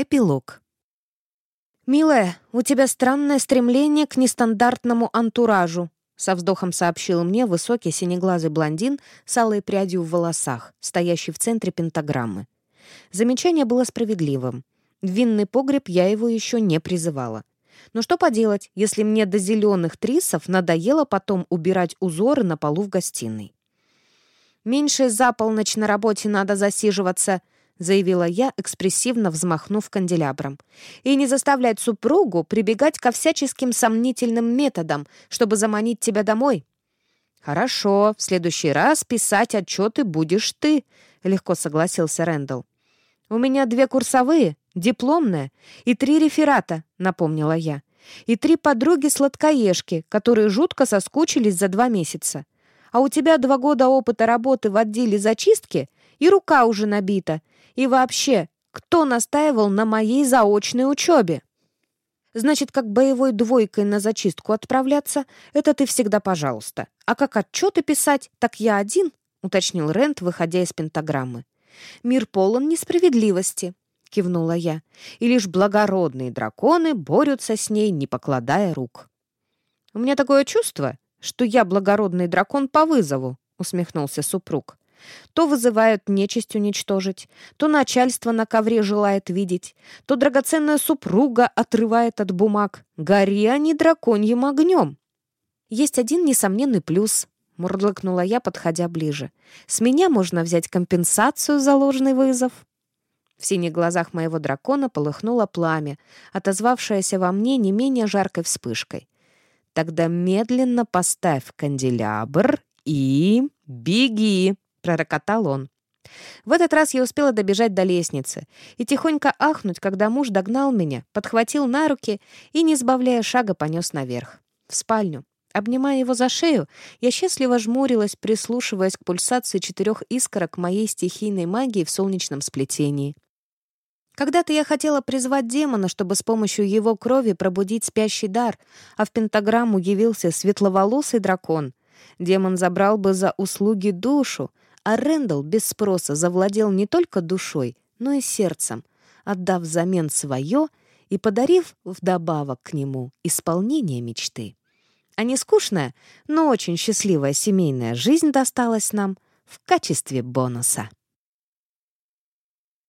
Эпилог. «Милая, у тебя странное стремление к нестандартному антуражу», со вздохом сообщил мне высокий синеглазый блондин с алой прядью в волосах, стоящий в центре пентаграммы. Замечание было справедливым. В винный погреб я его еще не призывала. Но что поделать, если мне до зеленых трисов надоело потом убирать узоры на полу в гостиной? «Меньше за полночь на работе надо засиживаться», — заявила я, экспрессивно взмахнув канделябром. «И не заставлять супругу прибегать ко всяческим сомнительным методам, чтобы заманить тебя домой». «Хорошо, в следующий раз писать отчеты будешь ты», — легко согласился Рэндалл. «У меня две курсовые, дипломная и три реферата», — напомнила я. «И три подруги-сладкоежки, которые жутко соскучились за два месяца. А у тебя два года опыта работы в отделе зачистки, и рука уже набита, и вообще, кто настаивал на моей заочной учебе? Значит, как боевой двойкой на зачистку отправляться, это ты всегда пожалуйста. А как отчеты писать, так я один, уточнил Рент, выходя из пентаграммы. Мир полон несправедливости, кивнула я, и лишь благородные драконы борются с ней, не покладая рук. У меня такое чувство, что я благородный дракон по вызову, усмехнулся супруг. То вызывают нечисть уничтожить, то начальство на ковре желает видеть, то драгоценная супруга отрывает от бумаг. Гори они драконьим огнем. Есть один несомненный плюс, мурлыкнула я, подходя ближе. С меня можно взять компенсацию за ложный вызов. В синих глазах моего дракона полыхнуло пламя, отозвавшееся во мне не менее жаркой вспышкой. Тогда медленно поставь канделябр и беги пророкотал он. В этот раз я успела добежать до лестницы и тихонько ахнуть, когда муж догнал меня, подхватил на руки и, не сбавляя шага, понес наверх, в спальню. Обнимая его за шею, я счастливо жмурилась, прислушиваясь к пульсации четырех искорок моей стихийной магии в солнечном сплетении. Когда-то я хотела призвать демона, чтобы с помощью его крови пробудить спящий дар, а в пентаграмму явился светловолосый дракон. Демон забрал бы за услуги душу, а Рэндалл без спроса завладел не только душой, но и сердцем, отдав взамен свое и подарив вдобавок к нему исполнение мечты. А не скучная, но очень счастливая семейная жизнь досталась нам в качестве бонуса.